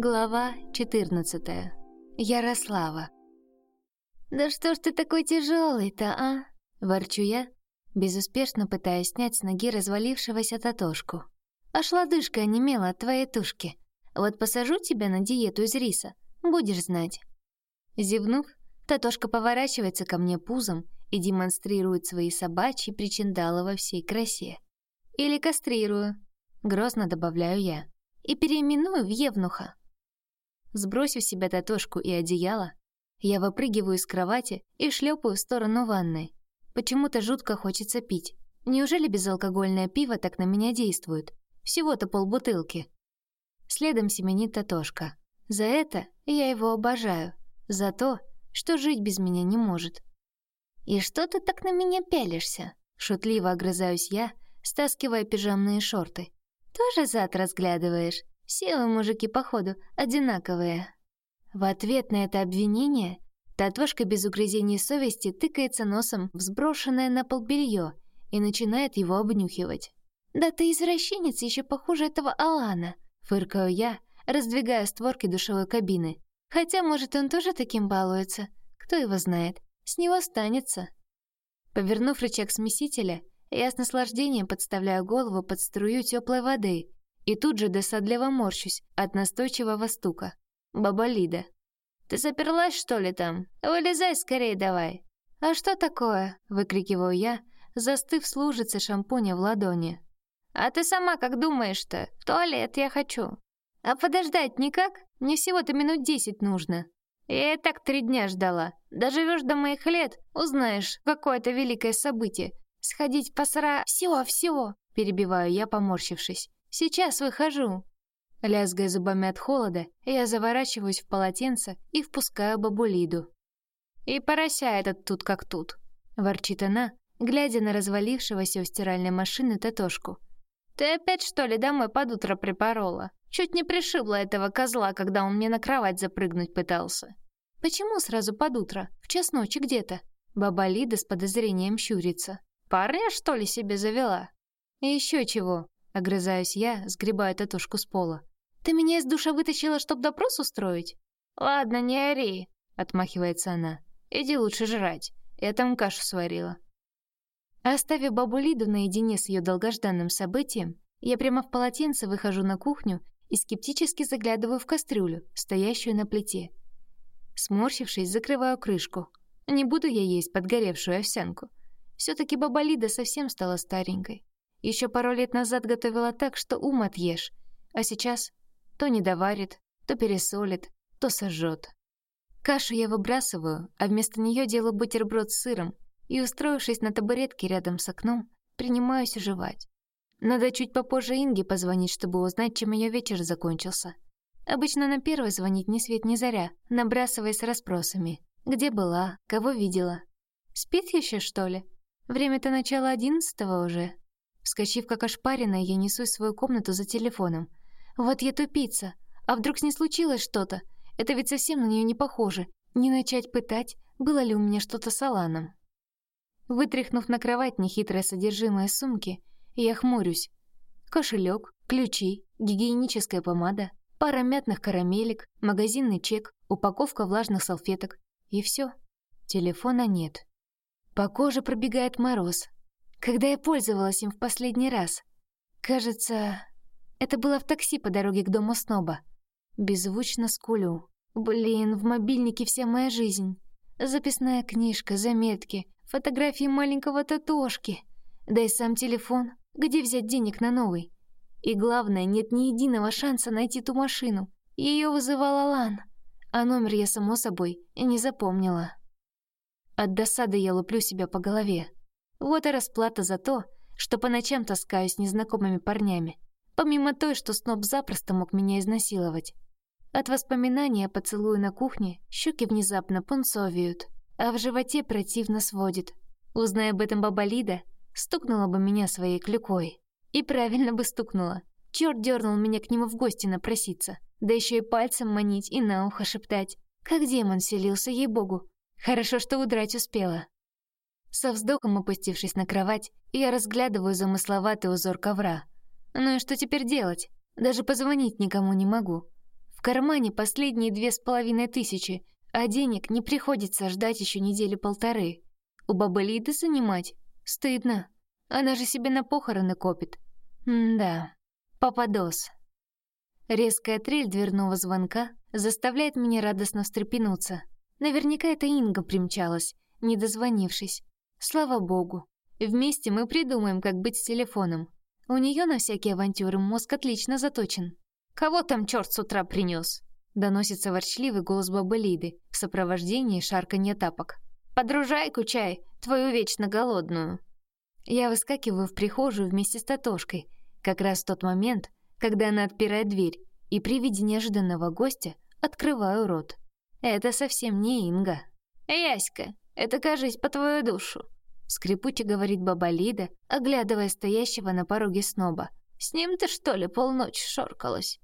Глава 14. Ярослава. «Да что ж ты такой тяжелый-то, а?» — ворчу я, безуспешно пытаясь снять с ноги развалившегося Татошку. «Аж лодыжка онемела от твоей тушки. Вот посажу тебя на диету из риса, будешь знать». Зевнув, Татошка поворачивается ко мне пузом и демонстрирует свои собачьи причиндалы во всей красе. «Или кастрирую», — грозно добавляю я, «и переименую в Евнуха». Сбросив себя татошку и одеяло, я выпрыгиваю из кровати и шлепаю в сторону ванной. Почему-то жутко хочется пить. Неужели безалкогольное пиво так на меня действует? Всего-то полбутылки. Следом семенит Татошка. За это я его обожаю. За то, что жить без меня не может. «И что ты так на меня пялишься?» Шутливо огрызаюсь я, стаскивая пижамные шорты. «Тоже зад разглядываешь? Все вы, мужики, походу, одинаковые. В ответ на это обвинение Татошка без угрызений совести тыкается носом в сброшенное на пол белье и начинает его обнюхивать. «Да ты извращенец еще похуже этого Алана», — фыркаю я, раздвигая створки душевой кабины. Хотя, может, он тоже таким балуется. Кто его знает. С него останется. Повернув рычаг смесителя, я с наслаждением подставляю голову под струю теплой воды и тут же досадливо морщусь от настойчивого стука. Баба Лида. «Ты заперлась, что ли, там? Вылезай скорее давай!» «А что такое?» — выкрикиваю я, застыв с лужицей шампуня в ладони. «А ты сама как думаешь-то? В туалет я хочу!» «А подождать никак? Мне всего-то минут десять нужно!» «Я и так три дня ждала. Доживешь до моих лет, узнаешь, какое-то великое событие. Сходить по сра... Все, все!» — перебиваю я, поморщившись. Сейчас выхожу!» Лязгая зубами от холода, я заворачиваюсь в полотенце и впускаю бабулиду. «И порося этот тут как тут», — ворчит она, глядя на развалившегося у стиральной машины Татошку. «Ты опять, что ли, домой под утро припорола? Чуть не пришибла этого козла, когда он мне на кровать запрыгнуть пытался». «Почему сразу под утро? В час ночи где-то?» Баба Лида с подозрением щурится. «Парня, что ли, себе завела?» «И еще чего?» Огрызаюсь я, сгребая татушку с пола. «Ты меня из душа вытащила, чтоб допрос устроить?» «Ладно, не ори», — отмахивается она. «Иди лучше жрать. Я там кашу сварила». Оставив бабу Лиду наедине с ее долгожданным событием, я прямо в полотенце выхожу на кухню и скептически заглядываю в кастрюлю, стоящую на плите. Сморщившись, закрываю крышку. Не буду я есть подгоревшую овсянку. все таки баба Лида совсем стала старенькой. Еще пару лет назад готовила так, что ум отъешь, а сейчас то не доварит, то пересолит, то сожжет. Кашу я выбрасываю, а вместо нее делаю бутерброд с сыром и, устроившись на табуретке рядом с окном, принимаюсь уживать. Надо чуть попозже Инге позвонить, чтобы узнать, чем ее вечер закончился. Обычно на первой звонить ни свет ни заря, набрасываясь расспросами. Где была, кого видела. Спит еще, что ли? Время-то начало одиннадцатого уже. Вскочив как ошпаренная, я несусь в свою комнату за телефоном. Вот я тупица. А вдруг с ней случилось что-то? Это ведь совсем на нее не похоже. Не начать пытать, было ли у меня что-то с Аланом. Вытряхнув на кровать нехитрое содержимое сумки, я хмурюсь. Кошелек, ключи, гигиеническая помада, пара мятных карамелек, магазинный чек, упаковка влажных салфеток. И все. Телефона нет. По коже пробегает мороз, когда я пользовалась им в последний раз? Кажется, это было в такси по дороге к дому сноба. Беззвучно скулю. Блин, в мобильнике вся моя жизнь. Записная книжка, заметки, фотографии маленького татошки. Да и сам телефон. Где взять денег на новый? И главное, нет ни единого шанса найти ту машину. Ее вызывал Алан. А номер я, само собой, не запомнила. От досады я луплю себя по голове. Вот и расплата за то, что по ночам таскаюсь незнакомыми парнями, помимо той, что сноб запросто мог меня изнасиловать. От воспоминания о поцелуе на кухне щеки внезапно пунцовеют, а в животе противно сводит. Узная об этом баба Лида, стукнула бы меня своей клюкой. И правильно бы стукнула. Черт дернул меня к нему в гости напроситься, да еще и пальцем манить и на ухо шептать. Как демон селился, ей-богу. Хорошо, что удрать успела. Со вздохом опустившись на кровать, я разглядываю замысловатый узор ковра. Ну и что теперь делать? Даже позвонить никому не могу. В кармане последние две с половиной тысячи, а денег не приходится ждать еще недели полторы. У бабы Лиды занимать? Стыдно. Она же себе на похороны копит. М-да, попадос. Резкая трель дверного звонка заставляет меня радостно встрепенуться. Наверняка это Инга примчалась, не дозвонившись. Слава богу. Вместе мы придумаем, как быть с телефоном. У нее на всякие авантюры мозг отлично заточен. «Кого там черт с утра принес? Доносится ворчливый голос бабы Лиды в сопровождении шарканья тапок. «Подружайку чай, твою вечно голодную». Я выскакиваю в прихожую вместе с Татошкой, как раз в тот момент, когда она отпирает дверь, и при виде неожиданного гостя открываю рот. Это совсем не Инга. «Яська, это, кажись, по твою душу», — скрипуче говорит баба Лида, оглядывая стоящего на пороге сноба. «С ним ты, что ли, полночи шоркалась?»